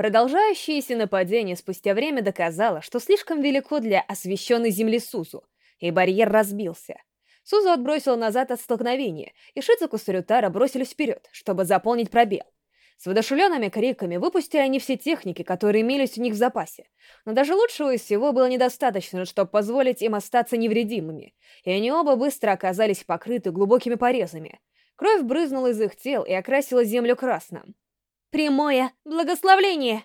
Продолжающееся нападение спустя время доказало, что слишком велико для освещенной земли Сузу, и барьер разбился. Сузу отбросил назад от столкновения, и Шидзуку с Рютара бросились вперед, чтобы заполнить пробел. С водошуленными криками выпустили они все техники, которые имелись у них в запасе. Но даже лучшего из всего было недостаточно, чтобы позволить им остаться невредимыми, и они оба быстро оказались покрыты глубокими порезами. Кровь брызнула из их тел и окрасила землю красным. «Прямое благословление!»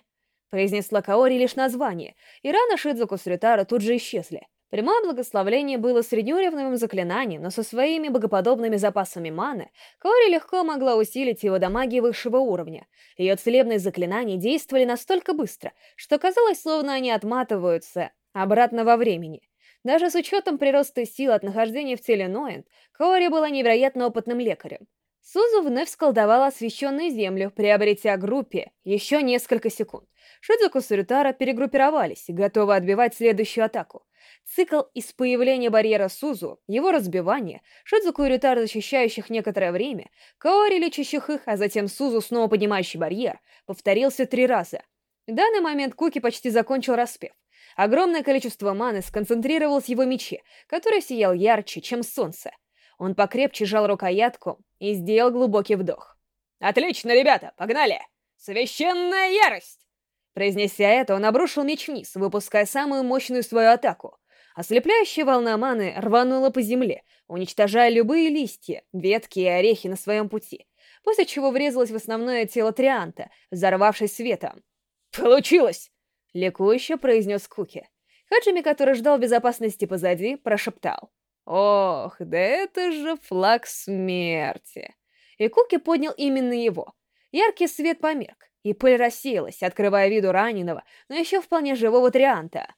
произнесла Каори лишь название, и раны Шидзуку с тут же исчезли. Прямое благословление было среднеуровневым заклинанием, но со своими богоподобными запасами маны Каори легко могла усилить его до магии высшего уровня. Ее целебные заклинания действовали настолько быстро, что казалось, словно они отматываются обратно во времени. Даже с учетом прироста сил от нахождения в теле Ноэнд, Каори была невероятно опытным лекарем. Сузу вновь сколдовала освещенную землю, приобретя группе еще несколько секунд. Шидзуку с Рютара перегруппировались, готовы отбивать следующую атаку. Цикл из появления барьера Сузу, его разбивания, Шидзуку и Рютара, защищающих некоторое время, Каори, лечащих их, а затем Сузу, снова поднимающий барьер, повторился три раза. В данный момент Куки почти закончил распев. Огромное количество маны сконцентрировалось в его мече, который сиял ярче, чем солнце. Он покрепче сжал рукоятку и сделал глубокий вдох. «Отлично, ребята, погнали! Священная ярость!» Произнеся это, он обрушил меч вниз, выпуская самую мощную свою атаку. Ослепляющая волна маны рванула по земле, уничтожая любые листья, ветки и орехи на своем пути, после чего врезалась в основное тело Трианта, взорвавшись светом. «Получилось!» — ликующе произнес Куки. Хаджими, который ждал безопасности позади, прошептал. Ох, да это же флаг смерти. И Куки поднял именно его. Яркий свет померк, и пыль рассеялась, открывая виду раненого, но еще вполне живого Трианта.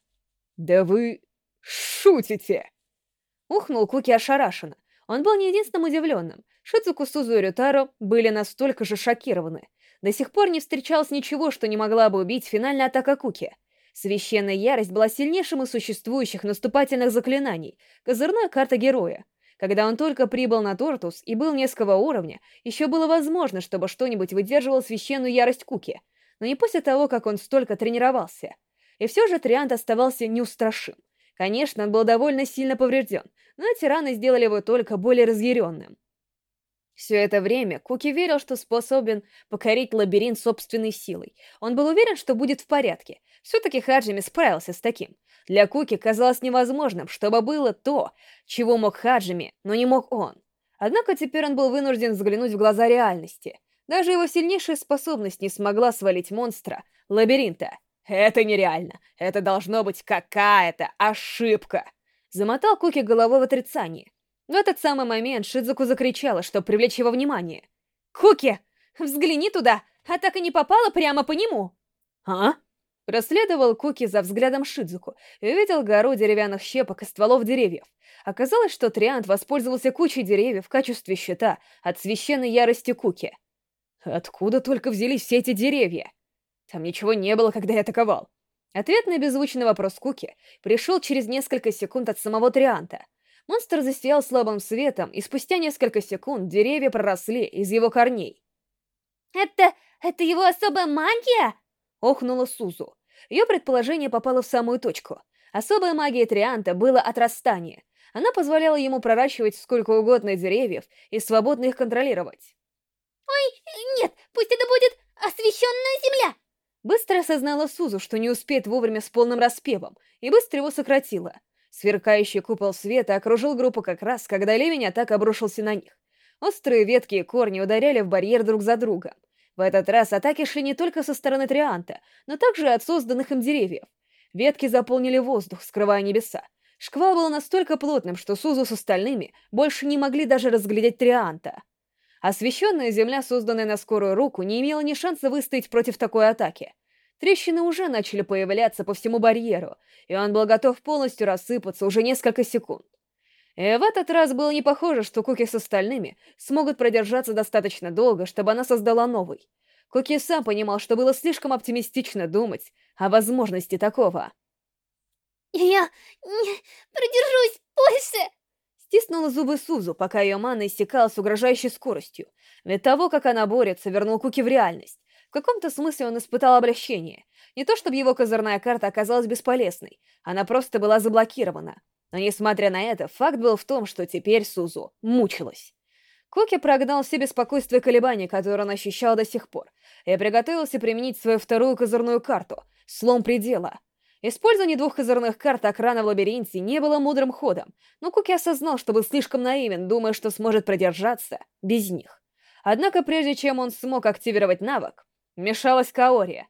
«Да вы шутите!» Ухнул Куки ошарашенно. Он был не единственным удивленным. Шицуку, Сузу и Рютаро были настолько же шокированы. До сих пор не встречалось ничего, что не могла бы убить финальная атака Куки — Священная ярость была сильнейшим из существующих наступательных заклинаний, козырная карта героя. Когда он только прибыл на Тортус и был низкого уровня, еще было возможно, чтобы что-нибудь выдерживало священную ярость Куки, но не после того, как он столько тренировался. И все же Триант оставался неустрашим. Конечно, он был довольно сильно поврежден, но эти раны сделали его только более разъяренным. Все это время Куки верил, что способен покорить лабиринт собственной силой. Он был уверен, что будет в порядке. Все-таки Хаджими справился с таким. Для Куки казалось невозможным, чтобы было то, чего мог Хаджими, но не мог он. Однако теперь он был вынужден взглянуть в глаза реальности. Даже его сильнейшая способность не смогла свалить монстра, лабиринта. «Это нереально. Это должно быть какая-то ошибка!» Замотал Куки головой в отрицании. В этот самый момент Шидзуку закричала, чтобы привлечь его внимание. «Куки, взгляни туда, а так и не попала прямо по нему!» «А?» Проследовал Куки за взглядом Шидзуку и увидел гору деревянных щепок и стволов деревьев. Оказалось, что Триант воспользовался кучей деревьев в качестве щита от священной ярости Куки. Откуда только взялись все эти деревья? Там ничего не было, когда я атаковал. Ответ на беззвучный вопрос Куки пришел через несколько секунд от самого Трианта — Монстр засиял слабым светом, и спустя несколько секунд деревья проросли из его корней. «Это... это его особая магия?» — охнула Сузу. Ее предположение попало в самую точку. Особая магия Трианта была отрастание. Она позволяла ему проращивать сколько угодно деревьев и свободно их контролировать. «Ой, нет, пусть это будет освещенная земля!» Быстро осознала Сузу, что не успеет вовремя с полным распевом, и быстро его сократила. Сверкающий купол света окружил группу как раз, когда ливень атак обрушился на них. Острые ветки и корни ударяли в барьер друг за другом. В этот раз атаки шли не только со стороны Трианта, но также от созданных им деревьев. Ветки заполнили воздух, скрывая небеса. Шквал был настолько плотным, что Сузу с остальными больше не могли даже разглядеть Трианта. Освещенная земля, созданная на скорую руку, не имела ни шанса выстоять против такой атаки. Трещины уже начали появляться по всему барьеру, и он был готов полностью рассыпаться уже несколько секунд. И в этот раз было не похоже, что Куки с остальными смогут продержаться достаточно долго, чтобы она создала новый. Куки сам понимал, что было слишком оптимистично думать о возможности такого. «Я не продержусь больше!» Стиснула зубы Сузу, пока ее мана иссякала с угрожающей скоростью. Ведь того, как она борется, вернул Куки в реальность. В каком-то смысле он испытал облегчение. Не то чтобы его козырная карта оказалась бесполезной, она просто была заблокирована. Но несмотря на это, факт был в том, что теперь Сузу мучилась. Куки прогнал все беспокойства и колебания, которые он ощущал до сих пор, и приготовился применить свою вторую козырную карту — слом предела. Использование двух козырных карт охраны в лабиринте не было мудрым ходом, но Куки осознал, что был слишком наивен, думая, что сможет продержаться без них. Однако прежде чем он смог активировать навык, мешалась Каори.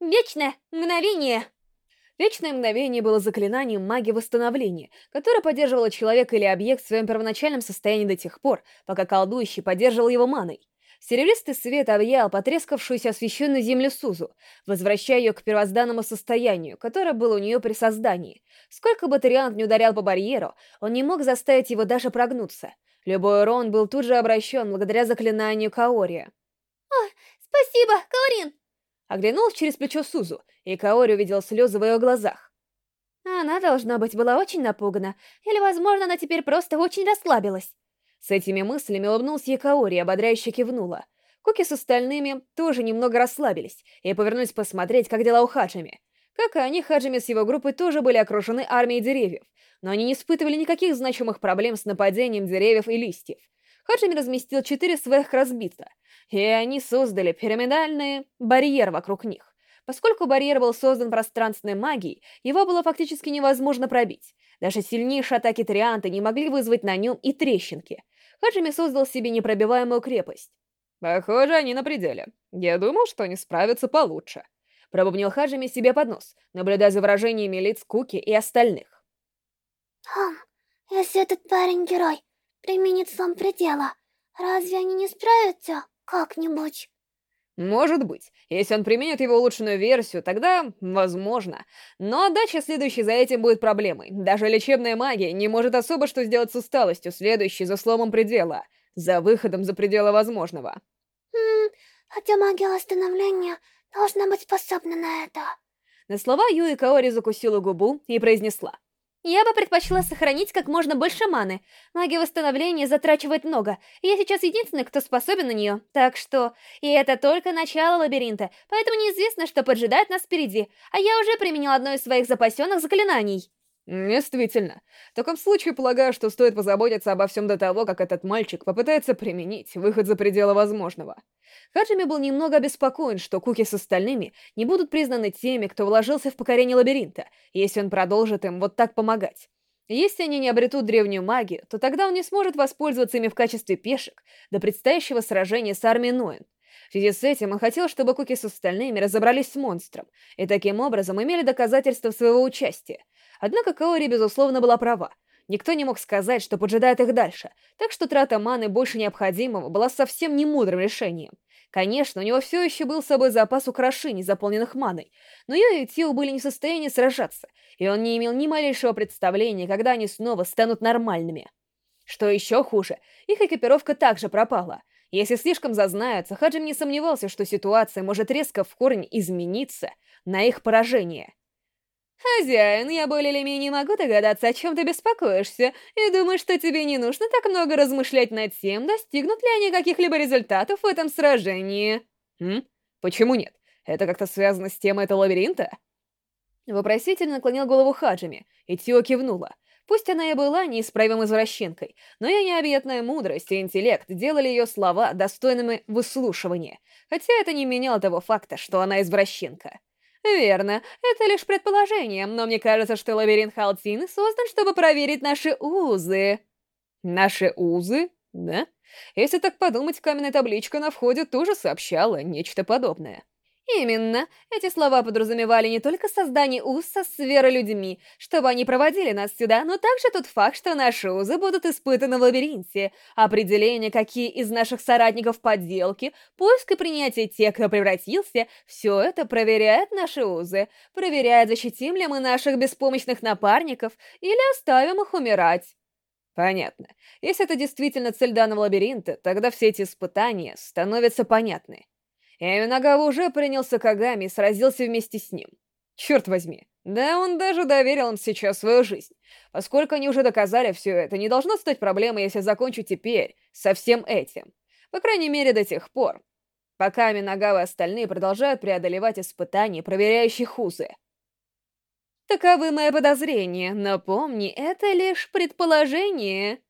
«Вечное мгновение!» Вечное мгновение было заклинанием магии восстановления, которое поддерживало человека или объект в своем первоначальном состоянии до тех пор, пока колдующий поддерживал его маной. Серебристый свет объял потрескавшуюся освещенную землю Сузу, возвращая ее к первозданному состоянию, которое было у нее при создании. Сколько бы Ториант не ударял по барьеру, он не мог заставить его даже прогнуться. Любой урон был тут же обращен благодаря заклинанию Каори. «О, спасибо, Каорин!» Оглянулась через плечо Сузу, и Каори увидел слезы в ее глазах. Она, должна быть, была очень напугана, или, возможно, она теперь просто очень расслабилась. С этими мыслями улыбнулся Якаори и ободряюще кивнула. Куки с остальными тоже немного расслабились и повернулись посмотреть, как дела у Хаджими. Как и они, Хаджими с его группой тоже были окружены армией деревьев, но они не испытывали никаких значимых проблем с нападением деревьев и листьев. Хаджими разместил четыре своих разбита, и они создали пирамидальный барьер вокруг них. Поскольку барьер был создан пространственной магией, его было фактически невозможно пробить. Даже сильнейшие атаки Трианта не могли вызвать на нем и трещинки. Хаджими создал себе непробиваемую крепость. «Похоже, они на пределе. Я думал, что они справятся получше». Пробубнил Хаджими себе под нос, наблюдая за выражениями лиц Куки и остальных. «Хм, если этот парень герой применит слом предела, разве они не справятся как-нибудь?» Может быть. Если он применит его улучшенную версию, тогда возможно. Но отдача, следующей за этим, будет проблемой. Даже лечебная магия не может особо что сделать с усталостью, следующей за сломом предела. За выходом за пределы возможного. Хм, хотя магия восстановления должна быть способна на это. На слова Юи Каори закусила губу и произнесла. Я бы предпочла сохранить как можно больше маны. Магия восстановления затрачивает много, я сейчас единственный, кто способен на нее. Так что... И это только начало лабиринта, поэтому неизвестно, что поджидает нас впереди, а я уже применил одно из своих запасенных заклинаний. Действительно. В таком случае, полагаю, что стоит позаботиться обо всем до того, как этот мальчик попытается применить выход за пределы возможного. Хаджими был немного обеспокоен, что Куки с остальными не будут признаны теми, кто вложился в покорение лабиринта, если он продолжит им вот так помогать. Если они не обретут древнюю магию, то тогда он не сможет воспользоваться ими в качестве пешек до предстоящего сражения с армией Ноэн. В связи с этим он хотел, чтобы Куки с остальными разобрались с монстром, и таким образом имели доказательства своего участия. Однако Каори, безусловно, была права. Никто не мог сказать, что поджидает их дальше, так что трата маны больше необходимого была совсем не мудрым решением. Конечно, у него все еще был с собой запас украшений, заполненных маной, но Йо и Тио были не в состоянии сражаться, и он не имел ни малейшего представления, когда они снова станут нормальными. Что еще хуже, их экипировка также пропала. Если слишком зазнаются, Хаджим не сомневался, что ситуация может резко в корне измениться на их поражение. «Хозяин, я более или менее могу догадаться, о чем ты беспокоишься, и думаю, что тебе не нужно так много размышлять над тем, достигнут ли они каких-либо результатов в этом сражении». «Хм? Почему нет? Это как-то связано с темой этого лабиринта?» Вопросительно наклонил голову Хаджими, и Тио кивнула. Пусть она и была неисправимой извращенкой, но ее необъятная мудрость и интеллект делали ее слова достойными выслушивания, хотя это не меняло того факта, что она извращенка. Верно, это лишь предположение, но мне кажется, что лабиринт Халтины создан, чтобы проверить наши узы. Наши узы? Да? Если так подумать, каменная табличка на входе тоже сообщала нечто подобное. Именно. Эти слова подразумевали не только создание уз со сверолюдьми, чтобы они проводили нас сюда, но также тот факт, что наши узы будут испытаны в лабиринте, определение, какие из наших соратников подделки, поиск и принятие тех, кто превратился, все это проверяет наши узы, проверяет, защитим ли мы наших беспомощных напарников или оставим их умирать. Понятно. Если это действительно цель данного лабиринта, тогда все эти испытания становятся понятны. Эминагава уже принялся Кагами и сразился вместе с ним. Черт возьми, да он даже доверил им сейчас свою жизнь. Поскольку они уже доказали все это, не должно стать проблемой, если закончу теперь со всем этим. По крайней мере, до тех пор, пока Минагава и остальные продолжают преодолевать испытания, проверяющие Хузы. Таковы мои подозрения, но помни, это лишь предположение.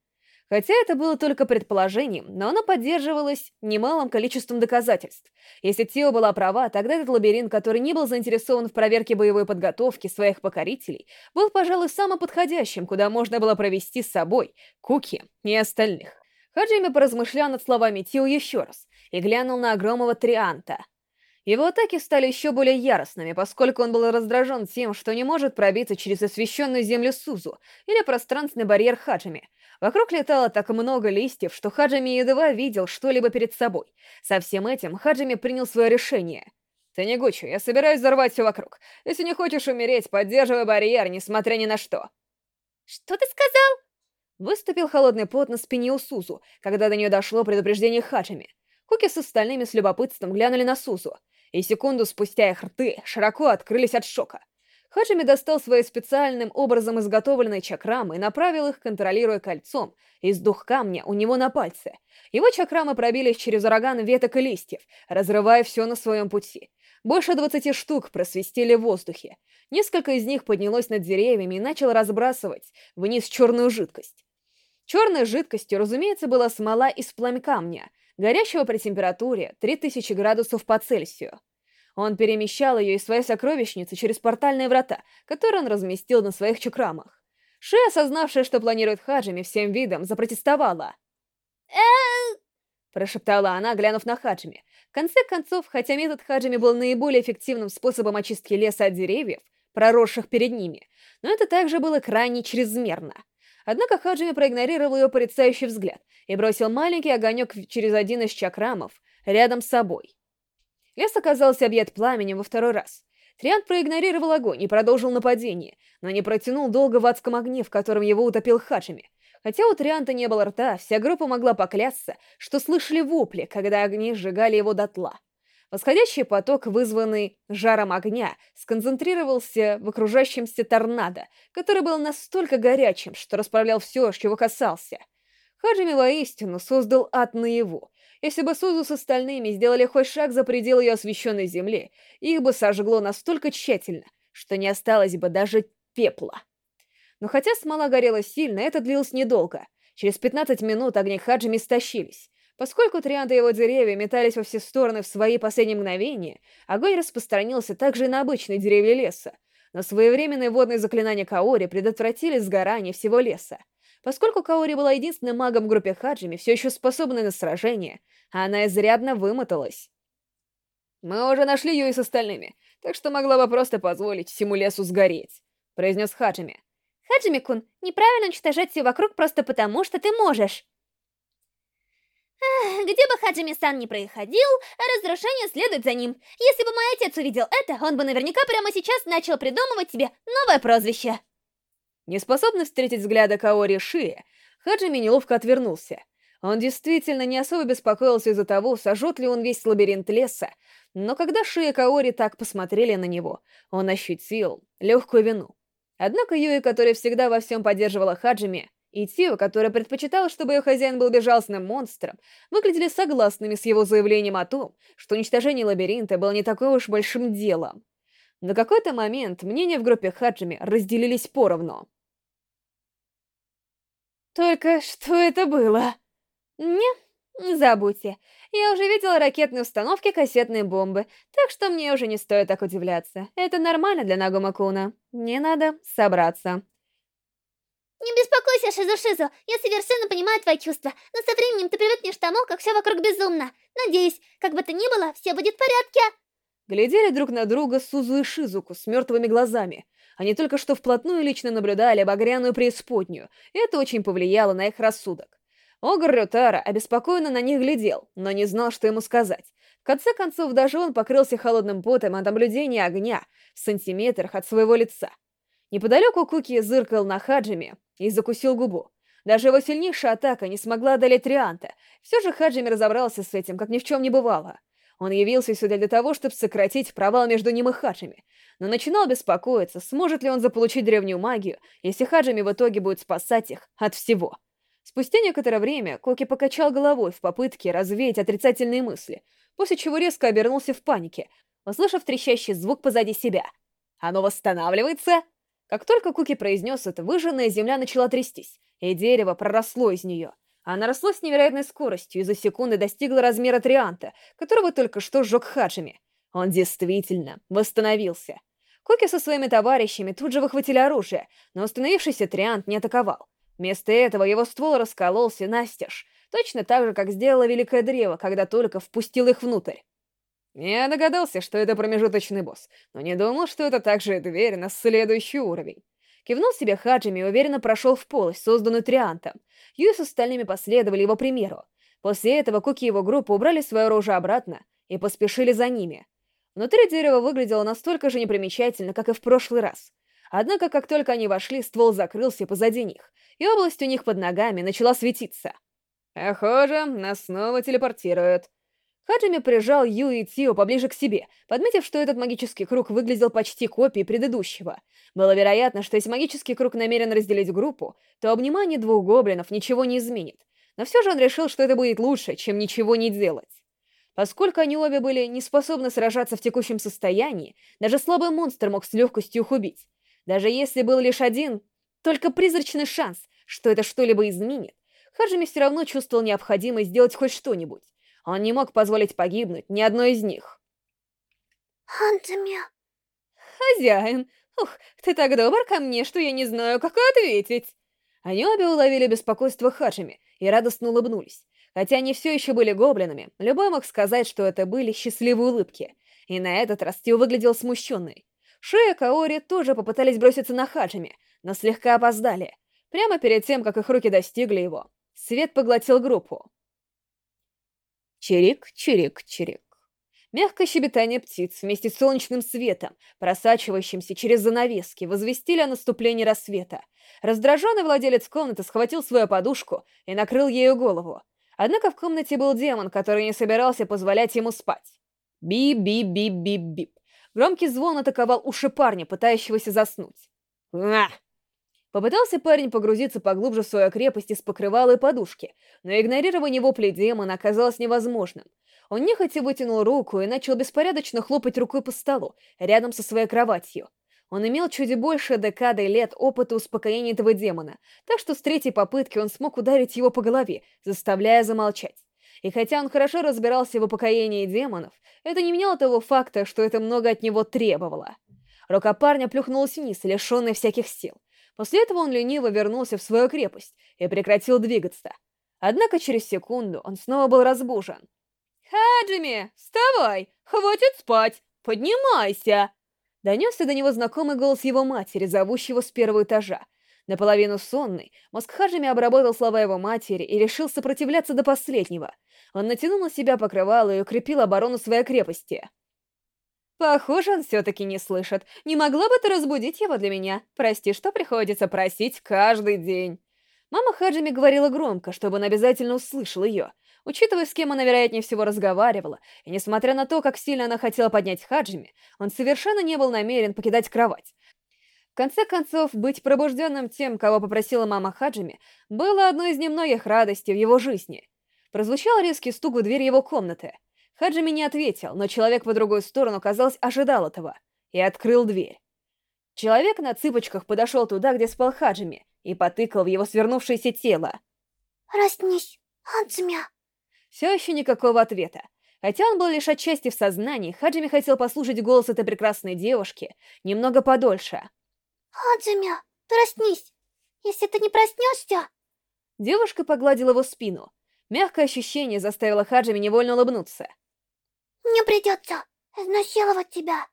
Хотя это было только предположением, но оно поддерживалось немалым количеством доказательств. Если Тио была права, тогда этот лабиринт, который не был заинтересован в проверке боевой подготовки своих покорителей, был, пожалуй, самым подходящим, куда можно было провести с собой Куки и остальных. Хаджими поразмышлял над словами Тио еще раз и глянул на огромного Трианта. Его атаки стали еще более яростными, поскольку он был раздражен тем, что не может пробиться через освещенную землю Сузу или пространственный барьер Хаджими, Вокруг летало так много листьев, что Хаджими едва видел что-либо перед собой. Со всем этим Хаджими принял свое решение. «Ты не гучу, я собираюсь взорвать все вокруг. Если не хочешь умереть, поддерживай барьер, несмотря ни на что». «Что ты сказал?» Выступил холодный пот на спине у Сузу, когда до нее дошло предупреждение Хаджими. Куки с остальными с любопытством глянули на Сузу, и секунду спустя их рты широко открылись от шока. Хаджими достал свои специальным образом изготовленные чакрамы и направил их, контролируя кольцом, из дух камня у него на пальце. Его чакрамы пробились через ураган веток и листьев, разрывая все на своем пути. Больше двадцати штук просвистели в воздухе. Несколько из них поднялось над деревьями и начало разбрасывать вниз черную жидкость. Черной жидкостью, разумеется, была смола из пламя камня, горящего при температуре 3000 градусов по Цельсию. Он перемещал ее из своей сокровищницы через портальные врата, которые он разместил на своих чакрамах. Ши, осознавшая, что планирует Хаджими, всем видом запротестовала. э прошептала она, глянув на Хаджими. В конце концов, хотя метод Хаджими был наиболее эффективным способом очистки леса от деревьев, проросших перед ними, но это также было крайне чрезмерно. Однако Хаджими проигнорировал ее порицающий взгляд и бросил маленький огонек через один из чакрамов рядом с собой. Лес оказался объят пламенем во второй раз. Триант проигнорировал огонь и продолжил нападение, но не протянул долго в адском огне, в котором его утопил Хаджими. Хотя у Трианта не было рта, вся группа могла поклясться, что слышали вопли, когда огни сжигали его дотла. Восходящий поток, вызванный жаром огня, сконцентрировался в окружающемся торнадо, который был настолько горячим, что расправлял все, чего касался. Хаджими воистину создал ад наяву, если бы Сузу с остальными сделали хоть шаг за пределы ее освещенной земли, их бы сожгло настолько тщательно, что не осталось бы даже пепла. Но хотя смола горела сильно, это длилось недолго. Через 15 минут огни Хаджими стащились. Поскольку Трианта и его деревья метались во все стороны в свои последние мгновения, огонь распространился также и на обычные деревья леса. Но своевременные водные заклинания Каори предотвратили сгорание всего леса. Поскольку Каори была единственным магом в группе Хаджими, все еще способной на сражение, она изрядно вымоталась. «Мы уже нашли ее и с остальными, так что могла бы просто позволить всему лесу сгореть», — произнес Хаджими. «Хаджими-кун, неправильно уничтожать все вокруг просто потому, что ты можешь». Где бы Хаджими-сан ни происходил, разрушение следует за ним. Если бы мой отец увидел это, он бы наверняка прямо сейчас начал придумывать себе новое прозвище. Неспособный встретить взгляда Каори Шия, Хаджими неловко отвернулся. Он действительно не особо беспокоился из-за того, сожжет ли он весь лабиринт леса, но когда Ши и Каори так посмотрели на него, он ощутил легкую вину. Однако Юи, которая всегда во всем поддерживала Хаджими, и Тио, которая предпочитала, чтобы ее хозяин был безжалостным монстром, выглядели согласными с его заявлением о том, что уничтожение лабиринта было не такое уж большим делом. На какой-то момент мнения в группе Хаджими разделились поровну. «Только что это было?» «Не, забудьте. Я уже видела ракетные установки кассетные бомбы, так что мне уже не стоит так удивляться. Это нормально для Нагума-куна. Мне надо собраться». «Не беспокойся, Шизу-Шизу, я совершенно понимаю твои чувства, но со временем ты привыкнешь к тому, как все вокруг безумно. Надеюсь, как бы то ни было, все будет в порядке». Глядели друг на друга Сузу и Шизуку с мертвыми глазами. Они только что вплотную лично наблюдали обогряную преисподнюю, и это очень повлияло на их рассудок. Огр Рютара обеспокоенно на них глядел, но не знал, что ему сказать. В конце концов, даже он покрылся холодным потом от наблюдения огня в сантиметрах от своего лица. Неподалеку Куки зыркал на Хаджими и закусил губу. Даже его сильнейшая атака не смогла одолеть Трианта. Все же Хаджими разобрался с этим, как ни в чем не бывало. Он явился сюда для того, чтобы сократить провал между ним и Хаджими, но начинал беспокоиться, сможет ли он заполучить древнюю магию, если Хаджими в итоге будет спасать их от всего. Спустя некоторое время Коки покачал головой в попытке развеять отрицательные мысли. после чего резко обернулся в панике, услышав трещащий звук позади себя. «Оно восстанавливается?» Как только Куки произнес это, выжженная земля начала трястись, и дерево проросло из нее. Она росла с невероятной скоростью и за секунды достигла размера трианта, которого только что сжег Хаджими. Он действительно восстановился. Куки со своими товарищами тут же выхватили оружие, но установившийся триант не атаковал. Вместо этого его ствол раскололся настежь, точно так же, как сделало Великое Древо, когда только впустил их внутрь. Я догадался, что это промежуточный босс, но не думал, что это также дверь на следующий уровень. Кивнул себе Хаджими и уверенно прошел в полость, созданную Триантом. Юи с остальными последовали его примеру. После этого Куки и его группа убрали свое оружие обратно и поспешили за ними. Внутри дерево выглядело настолько же непримечательно, как и в прошлый раз. Однако, как только они вошли, ствол закрылся позади них, и область у них под ногами начала светиться. «Похоже, нас снова телепортируют», Хаджими прижал Ю и Тио поближе к себе, подметив, что этот магический круг выглядел почти копией предыдущего. Было вероятно, что если магический круг намерен разделить группу, то обнимание двух гоблинов ничего не изменит. Но все же он решил, что это будет лучше, чем ничего не делать. Поскольку они обе были не способны сражаться в текущем состоянии, даже слабый монстр мог с легкостью их убить. Даже если был лишь один, только призрачный шанс, что это что-либо изменит, Хаджими все равно чувствовал необходимость сделать хоть что-нибудь. Он не мог позволить погибнуть ни одной из них. Хантами. Хозяин, ух, ты так добр ко мне, что я не знаю, как ответить. Они обе уловили беспокойство Хаджими и радостно улыбнулись. Хотя они все еще были гоблинами, любой мог сказать, что это были счастливые улыбки. И на этот раз Тио выглядел смущенный. Шея Каори тоже попытались броситься на Хаджими, но слегка опоздали. Прямо перед тем, как их руки достигли его, свет поглотил группу. Чирик, чирик, чирик. Мягкое щебетание птиц вместе с солнечным светом, просачивающимся через занавески, возвестили о наступлении рассвета. Раздраженный владелец комнаты схватил свою подушку и накрыл ею голову. Однако в комнате был демон, который не собирался позволять ему спать. Бип-бип-бип-бип-бип. Громкий звон атаковал уши парня, пытающегося заснуть. «А!» Попытался парень погрузиться поглубже в свою крепость из покрывала и подушки, но игнорирование вопли демона оказалось невозможным. Он нехотя вытянул руку и начал беспорядочно хлопать рукой по столу, рядом со своей кроватью. Он имел чуть больше декады лет опыта успокоения этого демона, так что с третьей попытки он смог ударить его по голове, заставляя замолчать. И хотя он хорошо разбирался в упокоении демонов, это не меняло того факта, что это много от него требовало. Рука парня плюхнулась вниз, лишенная всяких сил. После этого он лениво вернулся в свою крепость и прекратил двигаться. Однако через секунду он снова был разбужен. «Хаджими, вставай! Хватит спать! Поднимайся!» Донесся до него знакомый голос его матери, зовущего с первого этажа. Наполовину сонный, мозг Хаджими обработал слова его матери и решил сопротивляться до последнего. Он натянул на себя покрывало и укрепил оборону своей крепости. Похоже, он все-таки не слышит. Не могла бы ты разбудить его для меня? Прости, что приходится просить каждый день. Мама Хаджими говорила громко, чтобы он обязательно услышал ее. Учитывая, с кем она, вероятнее всего, разговаривала, и несмотря на то, как сильно она хотела поднять Хаджими, он совершенно не был намерен покидать кровать. В конце концов, быть пробужденным тем, кого попросила мама Хаджими, было одной из немногих радостей в его жизни. Прозвучал резкий стук в дверь его комнаты — Хаджими не ответил, но человек по другую сторону, казалось, ожидал этого, и открыл дверь. Человек на цыпочках подошел туда, где спал Хаджими, и потыкал в его свернувшееся тело. «Проснись, Хаджими!» Все еще никакого ответа. Хотя он был лишь отчасти в сознании, Хаджими хотел послушать голос этой прекрасной девушки немного подольше. «Хаджими, проснись! Если ты не проснешься...» Девушка погладила его спину. Мягкое ощущение заставило Хаджими невольно улыбнуться. Мне придется изнасиловать тебя.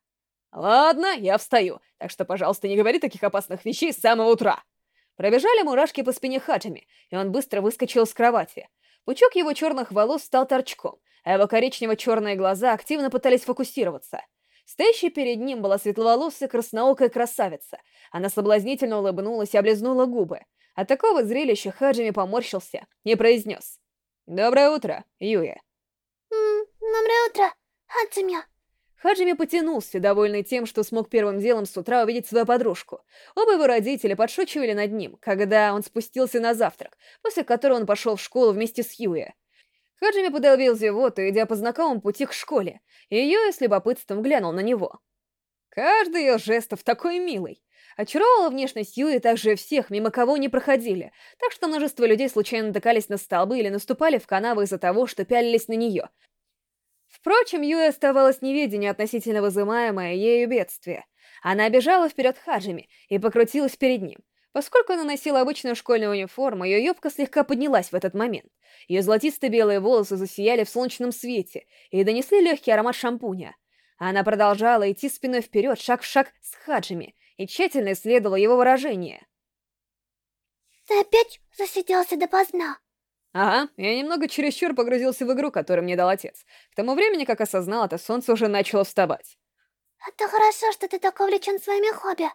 Ладно, я встаю, так что, пожалуйста, не говори таких опасных вещей с самого утра. Пробежали мурашки по спине Хаджими, и он быстро выскочил с кровати. Пучок его черных волос стал торчком, а его коричнево-черные глаза активно пытались фокусироваться. Стоящей перед ним была светловолосая красноокая красавица. Она соблазнительно улыбнулась и облизнула губы. От такого зрелища Хаджими поморщился и произнес. «Доброе утро, Юя». «Ммм, доброе утро, Хаджими. Хаджими потянулся, довольный тем, что смог первым делом с утра увидеть свою подружку. Оба его родители подшучивали над ним, когда он спустился на завтрак, после которого он пошел в школу вместе с Юэ. Хаджими подавил зевоту, идя по знакомому пути к школе, и Юэ с любопытством глянул на него. Каждый ее жестов такой милый. Очаровала внешность Юи также всех, мимо кого не проходили, так что множество людей случайно натыкались на столбы или наступали в канавы из-за того, что пялились на нее. Впрочем, Юи оставалась неведение относительно вызываемое ею бедствие. Она обежала вперед Хаджими и покрутилась перед ним. Поскольку она носила обычную школьную униформу, ее юбка слегка поднялась в этот момент. Ее золотисто-белые волосы засияли в солнечном свете и донесли легкий аромат шампуня. Она продолжала идти спиной вперед, шаг в шаг с Хаджими, и тщательно исследовала его выражение. «Ты опять засиделся допоздна?» Ага, я немного чересчур погрузился в игру, которую мне дал отец. К тому времени, как осознал это, солнце уже начало вставать. Это хорошо, что ты так увлечен своими хобби,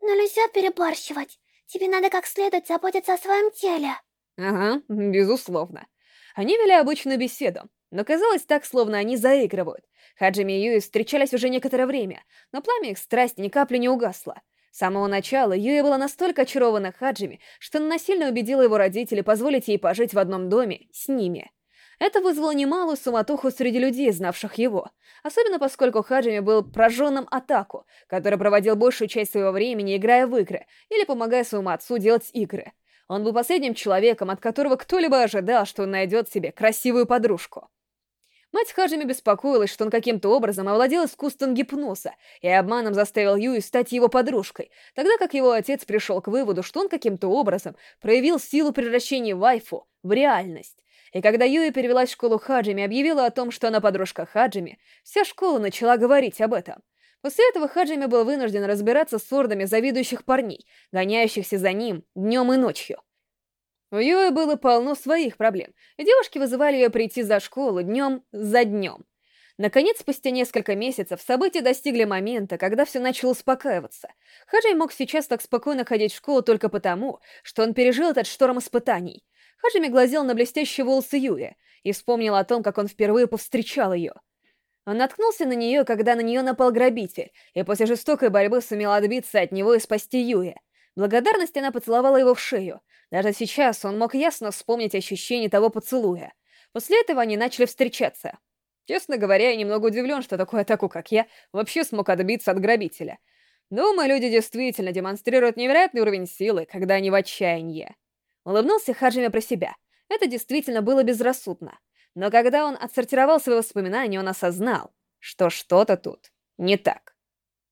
но нельзя переборщивать. Тебе надо как следует заботиться о своем теле. Ага, безусловно. Они вели обычную беседу, но казалось так, словно они заигрывают. Хаджими и Юи встречались уже некоторое время, но пламя их страсти ни капли не угасло. С самого начала Юя была настолько очарована Хаджими, что насильно убедила его родителей позволить ей пожить в одном доме с ними. Это вызвало немалую суматоху среди людей, знавших его. Особенно поскольку Хаджими был прожженным атаку, который проводил большую часть своего времени, играя в игры, или помогая своему отцу делать игры. Он был последним человеком, от которого кто-либо ожидал, что он найдет себе красивую подружку. Мать Хаджими беспокоилась, что он каким-то образом овладел искусством гипноза и обманом заставил Юи стать его подружкой, тогда как его отец пришел к выводу, что он каким-то образом проявил силу превращения вайфу в реальность. И когда Юи перевелась в школу Хаджими и объявила о том, что она подружка Хаджими, вся школа начала говорить об этом. После этого Хаджими был вынужден разбираться с ордами завидующих парней, гоняющихся за ним днем и ночью. У Юи было полно своих проблем, девушки вызывали ее прийти за школу днем за днем. Наконец, спустя несколько месяцев, события достигли момента, когда все начало успокаиваться. Хаджи мог сейчас так спокойно ходить в школу только потому, что он пережил этот шторм испытаний. Хаджими глазел на блестящие волосы Юи и вспомнил о том, как он впервые повстречал ее. Он наткнулся на нее, когда на нее напал грабитель, и после жестокой борьбы сумел отбиться от него и спасти Юи. Благодарность она поцеловала его в шею, даже сейчас он мог ясно вспомнить ощущение того поцелуя. После этого они начали встречаться. Честно говоря, я немного удивлен, что такой атаку, как я, вообще смог отбиться от грабителя. Думаю, люди действительно демонстрируют невероятный уровень силы, когда они в отчаянии. Улыбнулся Хаджими про себя. Это действительно было безрассудно. Но когда он отсортировал свои воспоминания, он осознал, что что-то тут не так.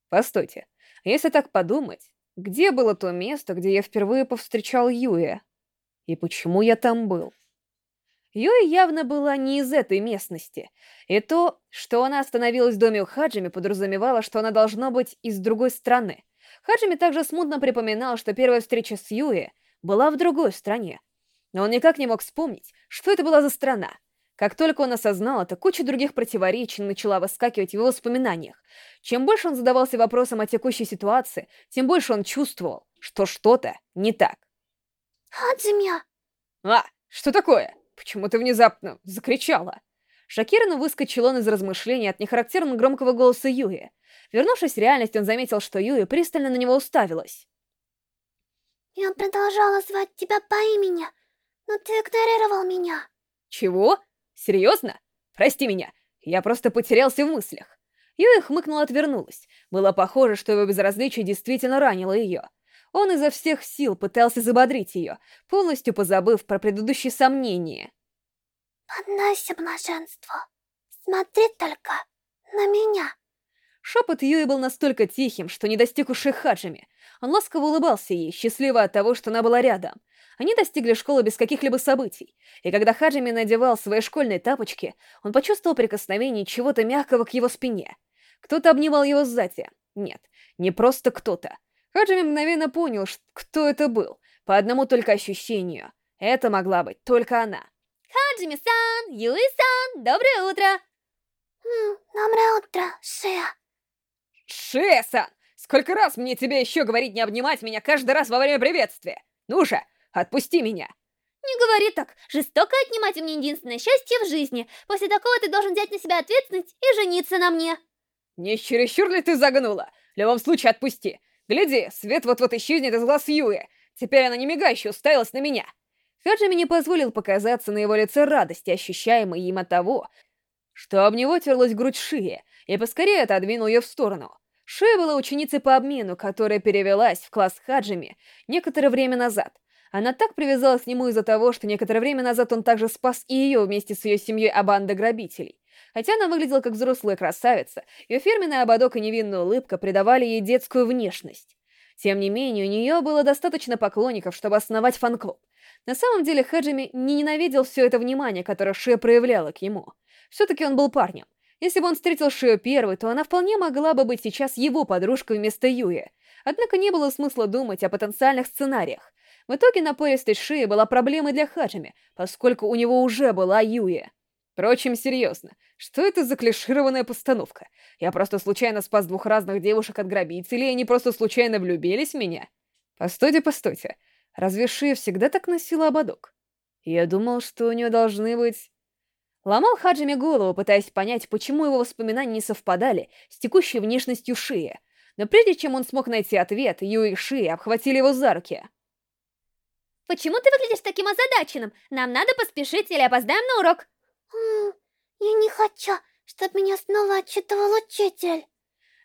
Постойте, если так подумать, где было то место, где я впервые повстречал Юя? И почему я там был? Юя явно была не из этой местности, и то, что она остановилась в доме у Хаджими, подразумевало, что она должна быть из другой страны. Хаджими также смутно припоминал, что первая встреча с Юи была в другой стране. Но он никак не мог вспомнить, что это была за страна. Как только он осознал это, куча других противоречий начала выскакивать в его воспоминаниях. Чем больше он задавался вопросом о текущей ситуации, тем больше он чувствовал, что что-то не так. «Адзумя!» «А, что такое? Почему ты внезапно закричала?» Шокированно выскочил он из размышлений от нехарактерно громкого голоса Юи. Вернувшись в реальность, он заметил, что Юи пристально на него уставилась. «Я продолжала звать тебя по имени, но ты игнорировал меня». «Чего?» Серьезно? Прости меня, я просто потерялся в мыслях. Юя хмыкнула отвернулась. Было похоже, что его безразличие действительно ранило ее. Он изо всех сил пытался забодрить ее, полностью позабыв про предыдущие сомнения. «Поднайся, блаженство. Смотри только на меня». Шепот Юи был настолько тихим, что не достиг ушей Хаджими. Он ласково улыбался ей, счастливо от того, что она была рядом. Они достигли школы без каких-либо событий, и когда Хаджими надевал свои школьные тапочки, он почувствовал прикосновение чего-то мягкого к его спине. Кто-то обнимал его сзади. Нет, не просто кто-то. Хаджими мгновенно понял, кто это был, по одному только ощущению. Это могла быть только она. «Хаджими-сан! Юи-сан! Доброе утро!» М «Доброе утро, Шея!» «Шея-сан! Сколько раз мне тебе еще говорить не обнимать меня каждый раз во время приветствия? Ну же, Отпусти меня!» «Не говори так. Жестоко отнимать у меня единственное счастье в жизни. После такого ты должен взять на себя ответственность и жениться на мне». «Не чересчур ли ты загнула? В любом случае отпусти. Гляди, свет вот-вот исчезнет из глаз Юи. Теперь она не мигающе уставилась на меня. Хаджими не позволил показаться на его лице радости, ощущаемой им от того, что об него терлась грудь Шии, и поскорее отодвинул ее в сторону. Шия была ученицей по обмену, которая перевелась в класс Хаджими некоторое время назад. Она так привязалась к нему из-за того, что некоторое время назад он также спас и ее вместе с ее семьей от банды грабителей. Хотя она выглядела как взрослая красавица, ее фирменный ободок и невинная улыбка придавали ей детскую внешность. Тем не менее, у нее было достаточно поклонников, чтобы основать фан-клуб. На самом деле, Хаджими не ненавидел все это внимание, которое Шия проявляла к нему. Все-таки он был парнем. Если бы он встретил Шию первой, то она вполне могла бы быть сейчас его подружкой вместо Юи. Однако не было смысла думать о потенциальных сценариях. В итоге напористость Шии была проблемой для Хаджими, поскольку у него уже была Юи. Впрочем, серьезно, что это за клишированная постановка? Я просто случайно спас двух разных девушек от грабителей, и они просто случайно влюбились в меня? Постойте, постойте. Разве Шия всегда так носила ободок? Я думал, что у нее должны быть... Ломал Хаджими голову, пытаясь понять, почему его воспоминания не совпадали с текущей внешностью Шии. Но прежде чем он смог найти ответ, Ю и Ши обхватили его за руки. «Почему ты выглядишь таким озадаченным? Нам надо поспешить или опоздаем на урок?» «Я не хочу, чтобы меня снова отчитывал учитель».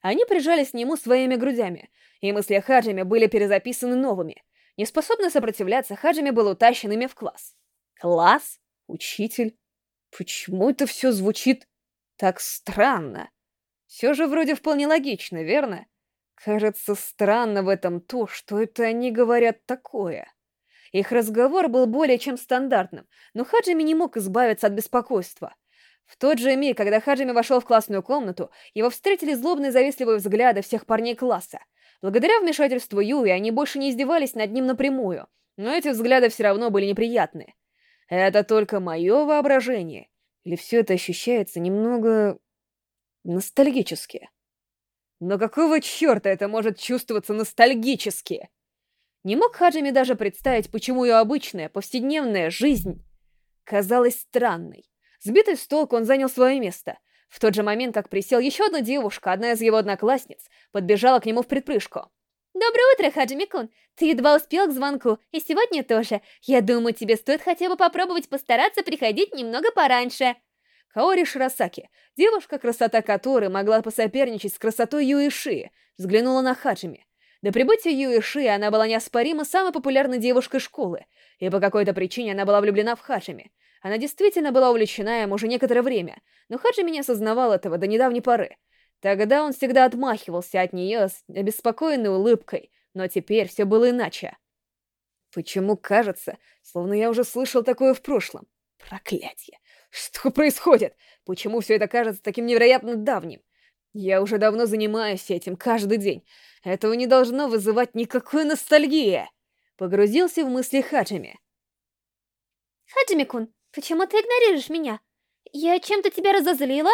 Они прижались к нему своими грудями, и мысли Хаджими были перезаписаны новыми. Неспособный сопротивляться, Хаджими был утащен ими в класс. Класс? Учитель? Почему это все звучит так странно? Все же вроде вполне логично, верно? Кажется, странно в этом то, что это они говорят такое. Их разговор был более чем стандартным, но Хаджими не мог избавиться от беспокойства. В тот же миг, когда Хаджими вошел в классную комнату, его встретили злобные завистливые взгляды всех парней класса. Благодаря вмешательству Юи они больше не издевались над ним напрямую, но эти взгляды все равно были неприятны. Это только мое воображение? Или все это ощущается немного... ностальгически? Но какого черта это может чувствоваться ностальгически? Не мог Хаджими даже представить, почему ее обычная, повседневная жизнь казалась странной. Сбитый с толку, он занял свое место. В тот же момент, как присел, еще одна девушка, одна из его одноклассниц, подбежала к нему в припрыжку. «Доброе утро, Хаджими-кун! Ты едва успел к звонку, и сегодня тоже. Я думаю, тебе стоит хотя бы попробовать постараться приходить немного пораньше». Каори Ширасаки, девушка, красота которой могла посоперничать с красотой Юиши, взглянула на Хаджими. До прибытия Юиши она была неоспоримо самой популярной девушкой школы, и по какой-то причине она была влюблена в Хаджими. Она действительно была увлечена им уже некоторое время, но Хаджими не осознавал этого до недавней поры. Тогда он всегда отмахивался от нее с обеспокоенной улыбкой, но теперь все было иначе. Почему кажется, словно я уже слышал такое в прошлом? Проклятие! Что происходит? Почему все это кажется таким невероятно давним? Я уже давно занимаюсь этим, каждый день. Этого не должно вызывать никакой ностальгии. Погрузился в мысли Хаджими. Хаджими-кун, почему ты игнорируешь меня? Я чем-то тебя разозлила?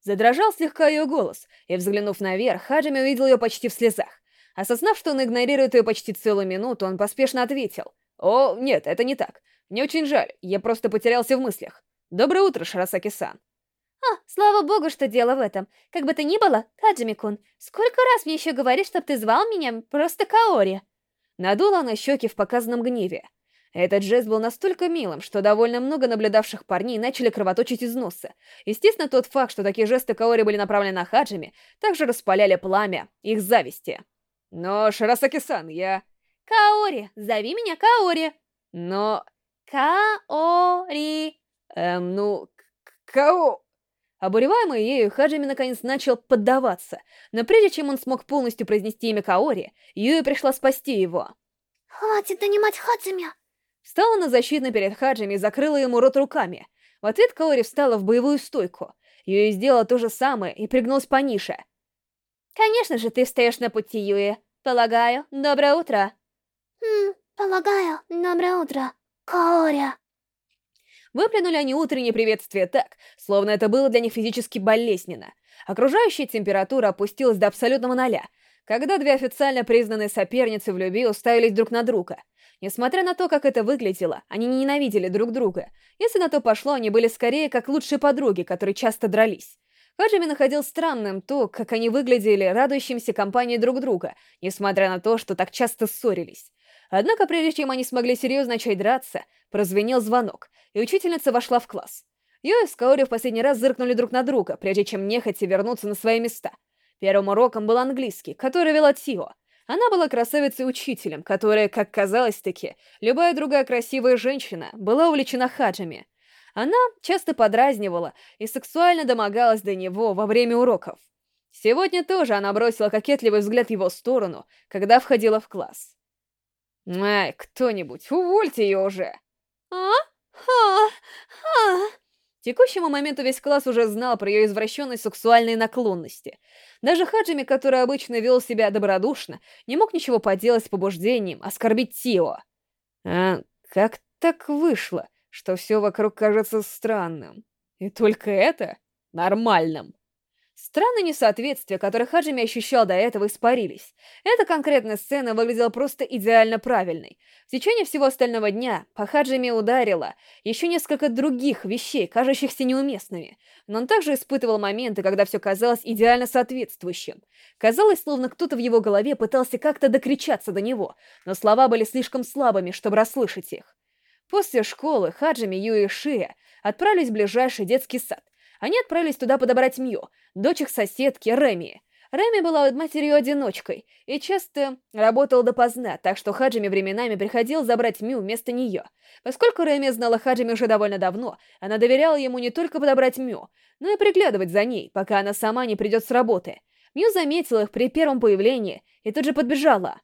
Задрожал слегка ее голос, и, взглянув наверх, Хаджими увидел ее почти в слезах. Осознав, что он игнорирует ее почти целую минуту, он поспешно ответил. «О, нет, это не так. Мне очень жаль, я просто потерялся в мыслях. Доброе утро, Шарасаки-сан». «А, слава богу, что дело в этом. Как бы то ни было, Хаджими-кун, сколько раз мне еще говоришь, чтоб ты звал меня просто Каори?» Надула она щеки в показанном гневе. Этот жест был настолько милым, что довольно много наблюдавших парней начали кровоточить из носа. Естественно, тот факт, что такие жесты Каори были направлены на Хаджими, также распаляли пламя их зависти. Но, Шарасаки-сан, я... Каори, зови меня Каори. Но... Каори. Эм, ну... Као... Обуреваемый ею, Хаджими наконец начал поддаваться, но прежде чем он смог полностью произнести имя Каори, Юи пришла спасти его. «Хватит донимать Хаджими!» Встала на защитно перед Хаджими и закрыла ему рот руками. В ответ Каори встала в боевую стойку. Юи сделала то же самое и пригнулась пониже. «Конечно же ты встаешь на пути, Юи. Полагаю, доброе утро». «Хм, полагаю, доброе утро, Каори». Выплюнули они утреннее приветствие так, словно это было для них физически болезненно. Окружающая температура опустилась до абсолютного ноля, когда две официально признанные соперницы в любви уставились друг на друга — Несмотря на то, как это выглядело, они не ненавидели друг друга. Если на то пошло, они были скорее как лучшие подруги, которые часто дрались. Хаджими находил странным то, как они выглядели радующимся компанией друг друга, несмотря на то, что так часто ссорились. Однако прежде чем они смогли серьезно начать драться, прозвенел звонок, и учительница вошла в класс. Йо и Скаори в последний раз зыркнули друг на друга, прежде чем нехотя вернуться на свои места. Первым уроком был английский, который вела Тио. Она была красавицей-учителем, которая, как казалось-таки, любая другая красивая женщина была увлечена хаджами. Она часто подразнивала и сексуально домогалась до него во время уроков. Сегодня тоже она бросила кокетливый взгляд в его сторону, когда входила в класс. «Ай, кто-нибудь, увольте ее уже!» «А? Ха? Ха?» текущему моменту весь класс уже знал про ее извращенные сексуальные наклонности. Даже Хаджими, который обычно вел себя добродушно, не мог ничего поделать с побуждением оскорбить Тио. А как так вышло, что все вокруг кажется странным? И только это нормальным? Странные несоответствия, которые Хаджими ощущал до этого, испарились. Эта конкретная сцена выглядела просто идеально правильной. В течение всего остального дня по Хаджими ударило еще несколько других вещей, кажущихся неуместными. Но он также испытывал моменты, когда все казалось идеально соответствующим. Казалось, словно кто-то в его голове пытался как-то докричаться до него, но слова были слишком слабыми, чтобы расслышать их. После школы Хаджими, Юи и Шия отправились в ближайший детский сад, они отправились туда подобрать Мью, дочь их соседки Реми. Реми была матерью-одиночкой и часто работала допоздна, так что Хаджими временами приходил забрать Мю вместо нее. Поскольку Реми знала Хаджими уже довольно давно, она доверяла ему не только подобрать Мю, но и приглядывать за ней, пока она сама не придет с работы. Мю заметила их при первом появлении и тут же подбежала.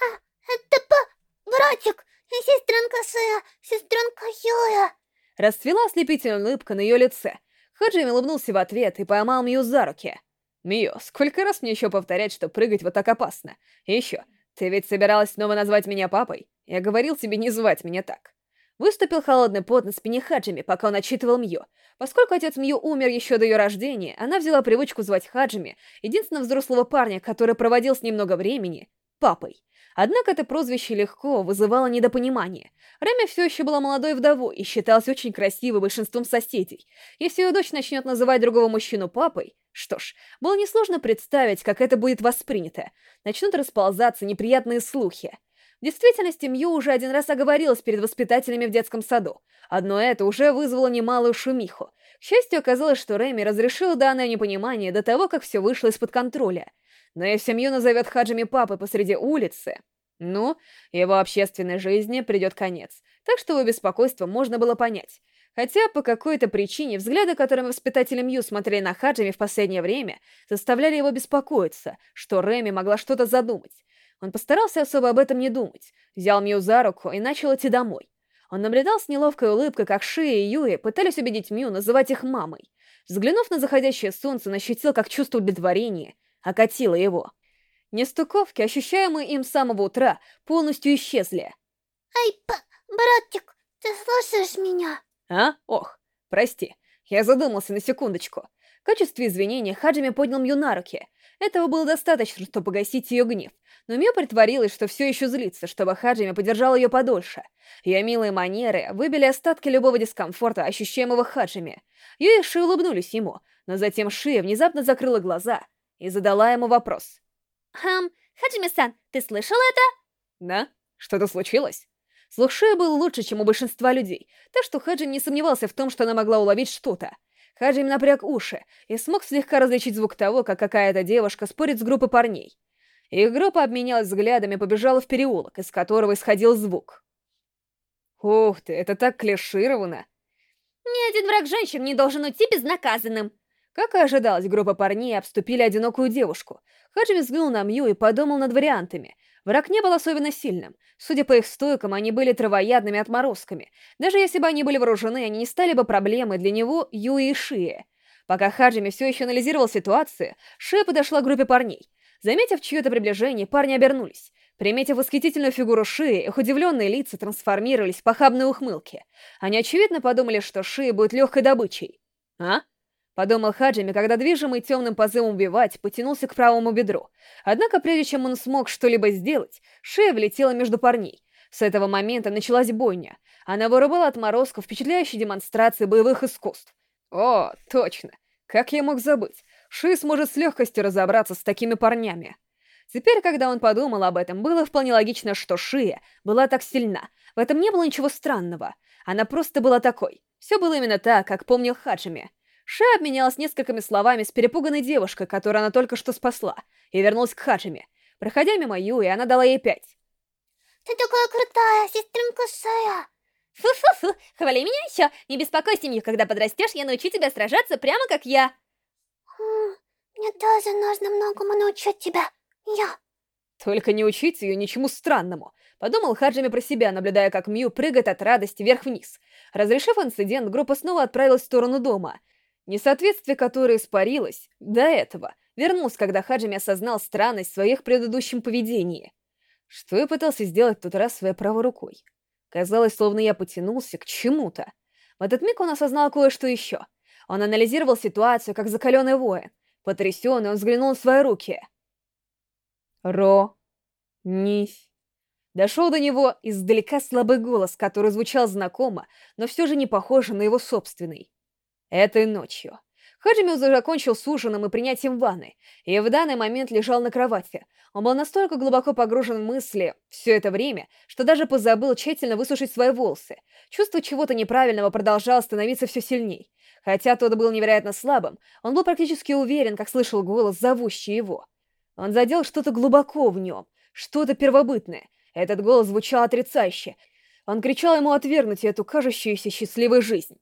«А, это по... братик сестренка Сея, сестренка Юя!» Расцвела ослепительная улыбка на ее лице. Хаджими улыбнулся в ответ и поймал Мию за руки. «Мио, сколько раз мне еще повторять, что прыгать вот так опасно? И еще, ты ведь собиралась снова назвать меня папой? Я говорил тебе не звать меня так». Выступил холодный пот на спине Хаджими, пока он отчитывал Мью. Поскольку отец Мью умер еще до ее рождения, она взяла привычку звать Хаджими, единственного взрослого парня, который проводил с ним много времени, папой. Однако это прозвище легко вызывало недопонимание. Рэми все еще была молодой вдовой и считалась очень красивой большинством соседей. Если ее дочь начнет называть другого мужчину папой, что ж, было несложно представить, как это будет воспринято. Начнут расползаться неприятные слухи. В действительности, Мью уже один раз оговорилась перед воспитателями в детском саду. Одно это уже вызвало немалую шумиху. К счастью, оказалось, что Рэми разрешила данное непонимание до того, как все вышло из-под контроля. Но если Мью назовет Хаджими папой посреди улицы, ну, его общественной жизни придет конец. Так что его беспокойство можно было понять. Хотя по какой-то причине взгляды, которыми воспитатели Мью смотрели на Хаджими в последнее время, заставляли его беспокоиться, что Рэми могла что-то задумать. Он постарался особо об этом не думать, взял Мью за руку и начал идти домой. Он наблюдал с неловкой улыбкой, как Шия и Юи пытались убедить Мью называть их мамой. Взглянув на заходящее солнце, он ощутил, как чувство удовлетворения окатило его. Нестыковки, ощущаемые им с самого утра, полностью исчезли. «Эй, братик, ты слышишь меня?» «А? Ох, прости, я задумался на секундочку». В качестве извинения Хаджими поднял Мью на руки. Этого было достаточно, чтобы погасить ее гнев. Но Мью притворилась, что все еще злится, чтобы Хаджими подержал ее подольше. Ее милые манеры выбили остатки любого дискомфорта, ощущаемого Хаджими. Ю и Ши улыбнулись ему, но затем Ши внезапно закрыла глаза и задала ему вопрос. «Хм, Хаджими-сан, ты слышал это?» «Да? Что-то случилось?» Слух Шея был лучше, чем у большинства людей, так что Хаджим не сомневался в том, что она могла уловить что-то. Хаджим напряг уши и смог слегка различить звук того, как какая-то девушка спорит с группой парней. Их группа обменялась взглядами и побежала в переулок, из которого исходил звук. Ух ты, это так клишировано. Ни один враг женщин не должен уйти безнаказанным. Как и ожидалось, группа парней обступили одинокую девушку. Хаджи взглянул на Мью и подумал над вариантами. Враг не был особенно сильным. Судя по их стойкам, они были травоядными отморозками. Даже если бы они были вооружены, они не стали бы проблемой для него, Юи и Шии. Пока Хаджими все еще анализировал ситуацию, Шия подошла к группе парней. Заметив чье-то приближение, парни обернулись. Приметив восхитительную фигуру Шии, их удивленные лица трансформировались в похабные ухмылки. Они очевидно подумали, что Шия будет легкой добычей. А? Подумал Хаджими, когда движимый темным позывом убивать потянулся к правому бедру. Однако прежде чем он смог что-либо сделать, шея влетела между парней. С этого момента началась бойня. Она вырубала отморозку впечатляющей демонстрации боевых искусств. О, точно. Как я мог забыть? Ши сможет с легкостью разобраться с такими парнями. Теперь, когда он подумал об этом, было вполне логично, что Шия была так сильна. В этом не было ничего странного. Она просто была такой. Все было именно так, как помнил Хаджими. Шия обменялась несколькими словами с перепуганной девушкой, которую она только что спасла, и вернулась к Хаджими. Проходя мимо Юи, она дала ей пять. Ты такая крутая, сестренка Шия. Фу-фу-фу, хвали меня еще. Не беспокойся, Мью, когда подрастешь, я научу тебя сражаться прямо как я. Хм, мне тоже нужно многому научить тебя. Я. Только не учить ее ничему странному. Подумал Хаджими про себя, наблюдая, как Мью прыгает от радости вверх-вниз. Разрешив инцидент, группа снова отправилась в сторону дома. Несоответствие, которое испарилось до этого, вернулось, когда Хаджими осознал странность в своих предыдущем поведении. Что я пытался сделать в тот раз своей правой рукой? Казалось, словно я потянулся к чему-то. В этот миг он осознал кое-что еще. Он анализировал ситуацию, как закаленный воин. Потрясенный, он взглянул на свои руки — Ро... Нись... Дошел до него издалека слабый голос, который звучал знакомо, но все же не похоже на его собственный. Этой ночью. Хаджими уже закончил с ужином и принятием ванны, и в данный момент лежал на кровати. Он был настолько глубоко погружен в мысли все это время, что даже позабыл тщательно высушить свои волосы. Чувство чего-то неправильного продолжало становиться все сильней. Хотя тот был невероятно слабым, он был практически уверен, как слышал голос, зовущий его. Он задел что-то глубоко в нем, что-то первобытное. Этот голос звучал отрицающе. Он кричал ему отвергнуть эту кажущуюся счастливой жизнь.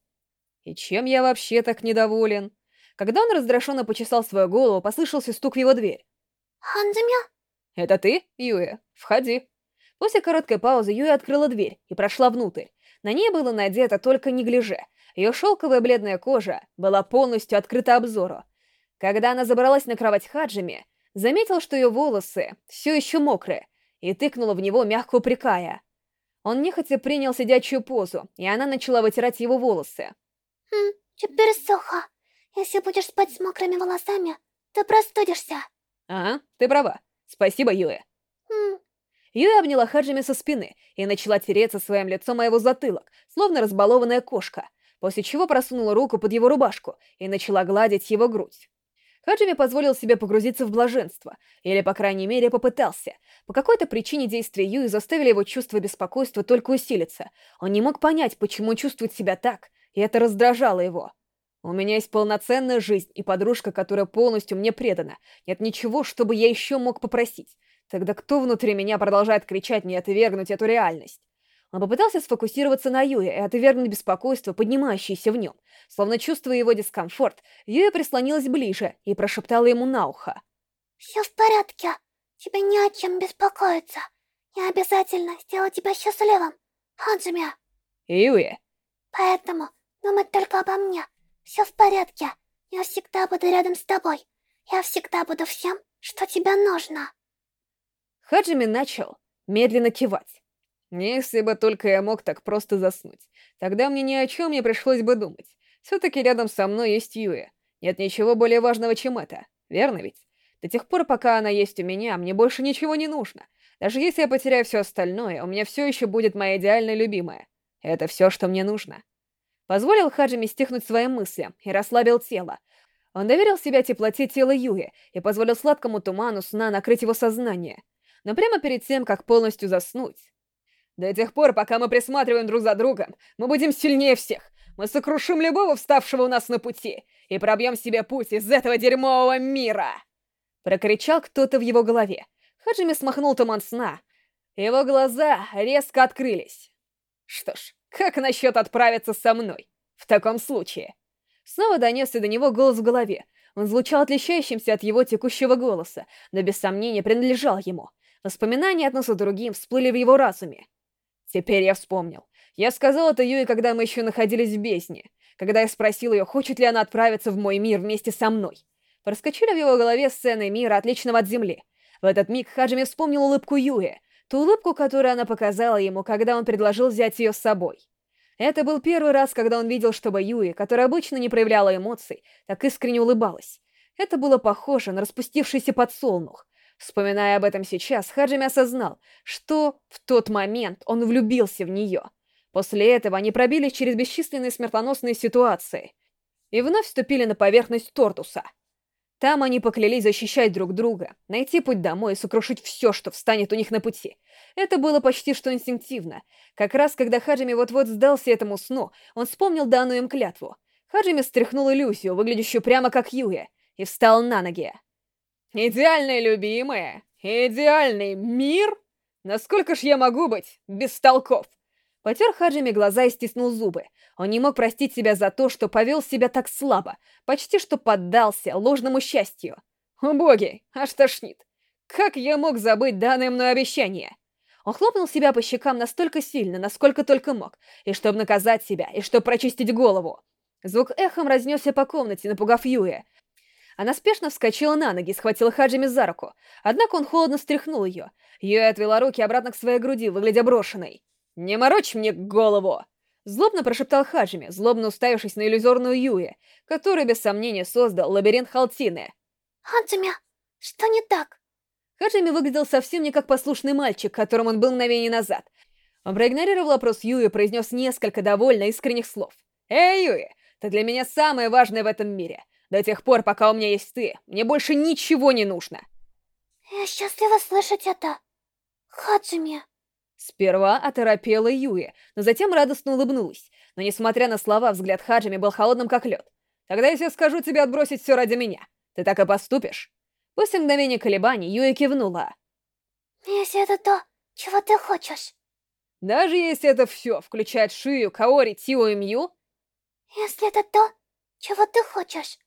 И чем я вообще так недоволен? Когда он раздраженно почесал свою голову, послышался стук в его дверь. Ханзимя? Это ты, Юэ? Входи. После короткой паузы Юэ открыла дверь и прошла внутрь. На ней было надето только неглиже. Ее шелковая бледная кожа была полностью открыта обзору. Когда она забралась на кровать Хаджими, заметил, что ее волосы все еще мокрые, и тыкнула в него, мягко упрекая. Он нехотя принял сидячую позу, и она начала вытирать его волосы. «Хм, теперь сухо. Если будешь спать с мокрыми волосами, то простудишься». «Ага, ты права. Спасибо, Юэ». «Хм». Юэ обняла Хаджими со спины и начала тереться своим лицом о его затылок, словно разбалованная кошка, после чего просунула руку под его рубашку и начала гладить его грудь. Хаджими позволил себе погрузиться в блаженство, или, по крайней мере, попытался. По какой-то причине действия Юи заставили его чувство беспокойства только усилиться. Он не мог понять, почему чувствует себя так, и это раздражало его. «У меня есть полноценная жизнь и подружка, которая полностью мне предана. Нет ничего, чтобы я еще мог попросить. Тогда кто внутри меня продолжает кричать мне отвергнуть эту реальность? Он попытался сфокусироваться на Юе и отвергнуть беспокойство, поднимающееся в нем. Словно чувствуя его дискомфорт, Юя прислонилась ближе и прошептала ему на ухо. «Все в порядке. Тебе не о чем беспокоиться. Я обязательно сделаю тебя счастливым, Хаджими». «Юя». «Поэтому думай только обо мне. Все в порядке. Я всегда буду рядом с тобой. Я всегда буду всем, что тебе нужно». Хаджими начал медленно кивать. Если бы только я мог так просто заснуть, тогда мне ни о чем не пришлось бы думать. Все-таки рядом со мной есть Юя. Нет ничего более важного, чем это. Верно ведь? До тех пор, пока она есть у меня, мне больше ничего не нужно. Даже если я потеряю все остальное, у меня все еще будет моя идеальная любимая. Это все, что мне нужно. Позволил Хаджими стихнуть своим мыслям и расслабил тело. Он доверил себя теплоте тела Юи и позволил сладкому туману сна накрыть его сознание. Но прямо перед тем, как полностью заснуть, до тех пор, пока мы присматриваем друг за другом, мы будем сильнее всех. Мы сокрушим любого вставшего у нас на пути и пробьем себе путь из этого дерьмового мира!» Прокричал кто-то в его голове. Хаджими смахнул туман сна. Его глаза резко открылись. «Что ж, как насчет отправиться со мной? В таком случае...» Снова донесся до него голос в голове. Он звучал отличающимся от его текущего голоса, но без сомнения принадлежал ему. Воспоминания от носа другим всплыли в его разуме. Теперь я вспомнил. Я сказал это Юе, когда мы еще находились в бездне. Когда я спросил ее, хочет ли она отправиться в мой мир вместе со мной. Проскочили в его голове сцены мира, отличного от Земли. В этот миг Хаджими вспомнил улыбку Юэ, ту улыбку, которую она показала ему, когда он предложил взять ее с собой. Это был первый раз, когда он видел, чтобы Юи, которая обычно не проявляла эмоций, так искренне улыбалась. Это было похоже на распустившийся подсолнух, Вспоминая об этом сейчас, Хаджими осознал, что в тот момент он влюбился в нее. После этого они пробились через бесчисленные смертоносные ситуации и вновь вступили на поверхность Тортуса. Там они поклялись защищать друг друга, найти путь домой и сокрушить все, что встанет у них на пути. Это было почти что инстинктивно. Как раз когда Хаджими вот-вот сдался этому сну, он вспомнил данную им клятву. Хаджими стряхнул иллюзию, выглядящую прямо как Юя, и встал на ноги. «Идеальная любимая! Идеальный мир? Насколько ж я могу быть без толков?» Потер Хаджими глаза и стиснул зубы. Он не мог простить себя за то, что повел себя так слабо, почти что поддался ложному счастью. О аж тошнит. Как я мог забыть данное мной обещание? Он хлопнул себя по щекам настолько сильно, насколько только мог, и чтобы наказать себя, и чтобы прочистить голову. Звук эхом разнесся по комнате, напугав Юэ. Она спешно вскочила на ноги, схватила Хаджими за руку, однако он холодно стряхнул ее. Юэ отвела руки обратно к своей груди, выглядя брошенной. «Не морочь мне голову!» Злобно прошептал Хаджими, злобно уставившись на иллюзорную Юэ, который без сомнения создал лабиринт Халтины. Хаджими, что не так? Хаджими выглядел совсем не как послушный мальчик, которым он был мгновение назад. Он проигнорировал вопрос Юи и произнес несколько довольно искренних слов. «Эй, Юи, ты для меня самое важное в этом мире. До тех пор, пока у меня есть ты, мне больше ничего не нужно». Я счастлива слышать это. Хаджими. Сперва оторопела Юи, но затем радостно улыбнулась. Но несмотря на слова, взгляд Хаджими был холодным как лед. «Тогда если я скажу тебе отбросить все ради меня, ты так и поступишь?» После мгновения колебаний Юя кивнула. Если это то, чего ты хочешь. Даже если это все включает Шию, Каори, Тио и Мью? Если это то, чего ты хочешь.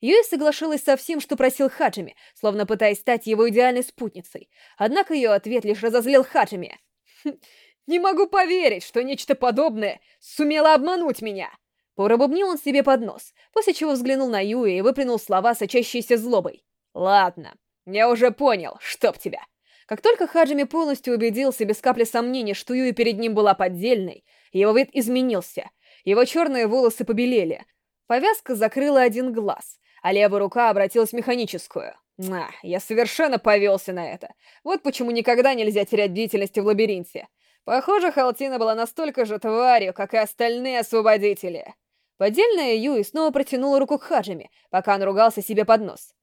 Юи соглашалась со всем, что просил Хаджими, словно пытаясь стать его идеальной спутницей. Однако ее ответ лишь разозлил Хаджими. «Хм, «Не могу поверить, что нечто подобное сумело обмануть меня!» Пробубнил он себе под нос, после чего взглянул на Юи и выплюнул слова, сочащиеся злобой. Ладно, я уже понял, чтоб тебя. Как только Хаджими полностью убедился без капли сомнения, что Юи перед ним была поддельной, его вид изменился. Его черные волосы побелели. Повязка закрыла один глаз, а левая рука обратилась в механическую. На, я совершенно повелся на это. Вот почему никогда нельзя терять бдительности в лабиринте. Похоже, Халтина была настолько же тварью, как и остальные освободители. Поддельная Юи снова протянула руку к Хаджими, пока он ругался себе под нос.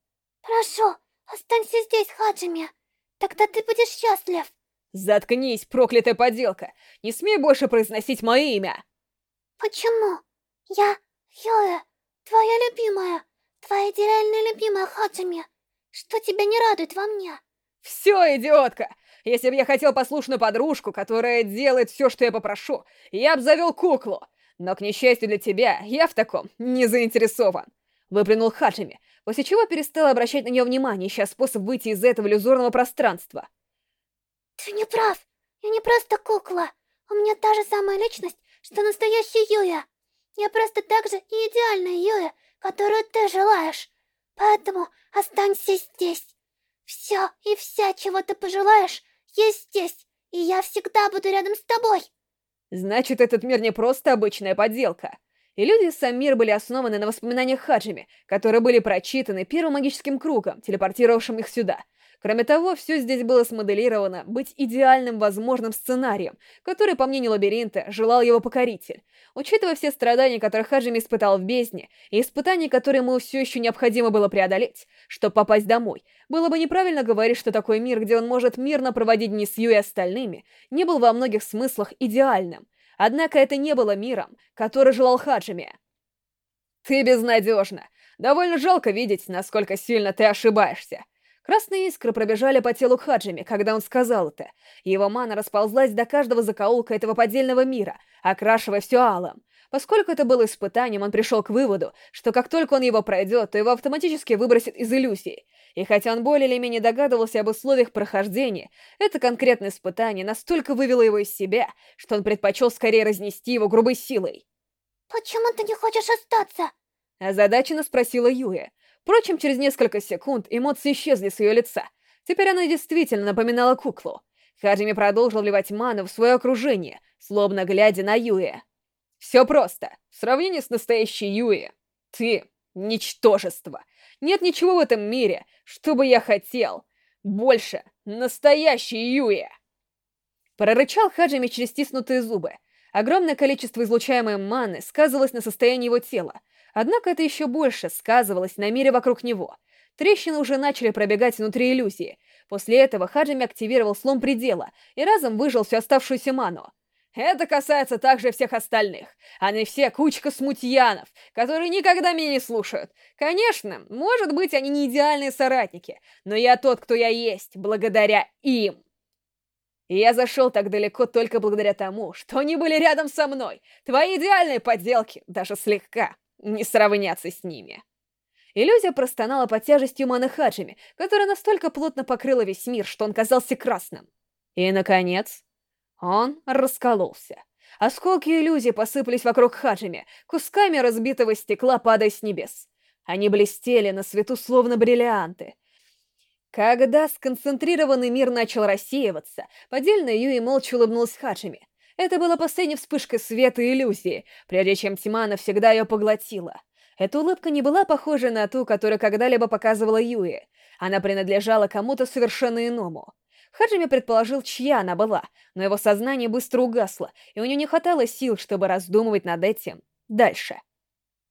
Прошу, останься здесь, Хаджими. Тогда ты будешь счастлив. Заткнись, проклятая подделка. Не смей больше произносить мое имя. Почему? Я Юэ, твоя любимая, твоя идеальная любимая Хаджими. Что тебя не радует во мне? Все, идиотка! Если бы я хотел послушную подружку, которая делает все, что я попрошу, я бы завел куклу. Но, к несчастью для тебя, я в таком не заинтересован. Выплюнул Хаджими, после чего перестала обращать на нее внимание, ища способ выйти из этого иллюзорного пространства. Ты не прав. Я не просто кукла. У меня та же самая личность, что настоящая Юя. Я просто так же и идеальная Юя, которую ты желаешь. Поэтому останься здесь. Все и вся, чего ты пожелаешь, есть здесь, и я всегда буду рядом с тобой. Значит, этот мир не просто обычная подделка. Иллюзии Самир были основаны на воспоминаниях Хаджими, которые были прочитаны первым магическим кругом, телепортировавшим их сюда. Кроме того, все здесь было смоделировано быть идеальным возможным сценарием, который, по мнению лабиринта, желал его покоритель. Учитывая все страдания, которые Хаджими испытал в бездне, и испытания, которые ему все еще необходимо было преодолеть, чтобы попасть домой, было бы неправильно говорить, что такой мир, где он может мирно проводить дни с Ю и остальными, не был во многих смыслах идеальным. Однако это не было миром, который желал Хаджими. «Ты безнадежна. Довольно жалко видеть, насколько сильно ты ошибаешься». Красные искры пробежали по телу Хаджими, когда он сказал это. Его мана расползлась до каждого закоулка этого поддельного мира, окрашивая все алым. Поскольку это было испытанием, он пришел к выводу, что как только он его пройдет, то его автоматически выбросит из иллюзии. И хотя он более или менее догадывался об условиях прохождения, это конкретное испытание настолько вывело его из себя, что он предпочел скорее разнести его грубой силой. «Почему ты не хочешь остаться?» Озадаченно спросила Юя. Впрочем, через несколько секунд эмоции исчезли с ее лица. Теперь она действительно напоминала куклу. Хаджими продолжил вливать ману в свое окружение, словно глядя на Юэ. «Все просто. В сравнении с настоящей Юэ, ты — ничтожество. Нет ничего в этом мире, что бы я хотел. Больше настоящей Юэ!» Прорычал Хаджими через стиснутые зубы. Огромное количество излучаемой маны сказывалось на состоянии его тела, однако это еще больше сказывалось на мире вокруг него. Трещины уже начали пробегать внутри иллюзии. После этого Хаджими активировал слом предела и разом выжил всю оставшуюся ману. Это касается также всех остальных. Они все кучка смутьянов, которые никогда меня не слушают. Конечно, может быть, они не идеальные соратники, но я тот, кто я есть, благодаря им. И я зашел так далеко только благодаря тому, что они были рядом со мной. Твои идеальные подделки, даже слегка, не сравнятся с ними. Иллюзия простонала под тяжестью маны которая настолько плотно покрыла весь мир, что он казался красным. И, наконец, он раскололся. Осколки иллюзии посыпались вокруг Хаджими, кусками разбитого стекла падая с небес. Они блестели на свету словно бриллианты. Когда сконцентрированный мир начал рассеиваться, поддельная Юи молча улыбнулась Хаджими. Это была последняя вспышка света и иллюзии, прежде чем тьма навсегда ее поглотила. Эта улыбка не была похожа на ту, которую когда-либо показывала Юи. Она принадлежала кому-то совершенно иному. Хаджими предположил, чья она была, но его сознание быстро угасло, и у него не хватало сил, чтобы раздумывать над этим дальше.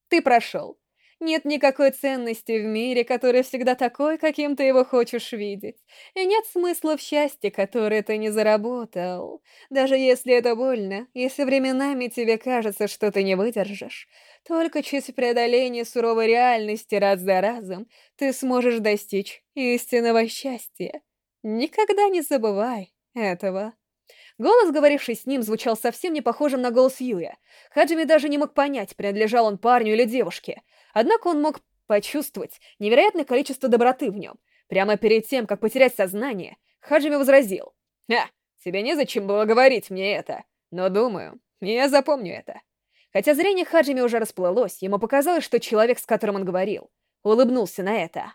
Ты прошел. Нет никакой ценности в мире, который всегда такой, каким ты его хочешь видеть. И нет смысла в счастье, которое ты не заработал. Даже если это больно, если временами тебе кажется, что ты не выдержишь, только через преодоление суровой реальности раз за разом ты сможешь достичь истинного счастья. Никогда не забывай этого. Голос, говоривший с ним, звучал совсем не похожим на голос Юя. Хаджими даже не мог понять, принадлежал он парню или девушке. Однако он мог почувствовать невероятное количество доброты в нем. Прямо перед тем, как потерять сознание, Хаджими возразил. «А, тебе незачем было говорить мне это. Но думаю, я запомню это». Хотя зрение Хаджими уже расплылось, ему показалось, что человек, с которым он говорил, улыбнулся на это.